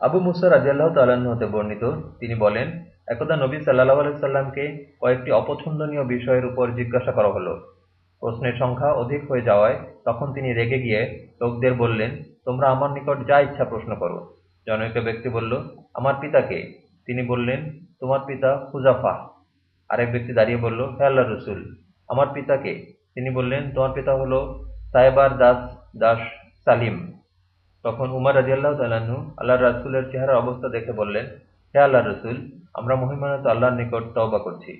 আবু মুসা রাজিয়াল্লাহ তাল্লাহ্ন হতে বর্ণিত, তিনি বলেন, একদা নবী সাল্লাহ আলাইসাল্লামকে কয়েকটি অপছন্দনীয় বিষয়ের উপর জিজ্ঞাসা করা হলো। প্রশ্নের সংখ্যা অধিক হয়ে যাওয়ায় তখন তিনি রেগে গিয়ে লোকদের বললেন, তোমরা আমার নিকট যা ইচ্ছা প্রশ্ন করো। জনৈক ব্যক্তি বলল, আমার পিতাকে তিনি বললেন, তোমার পিতা হুজাফা আরেক ব্যক্তি দাঁড়িয়ে বলল, হে আল্লাহ রসুল, আমার পিতাকে তিনি বললেন, তোমার পিতা হলো সাইবার দাস দাস সালিম। তখন উমার রাজিয়াল্লাহ তাল্লাহ্ন আল্লাহ রাসুলের চেহারা অবস্থা দেখে বললেন, হে আল্লাহ রসুল, আমরা মহিমানত আল্লাহর নিকট তওবা করছি।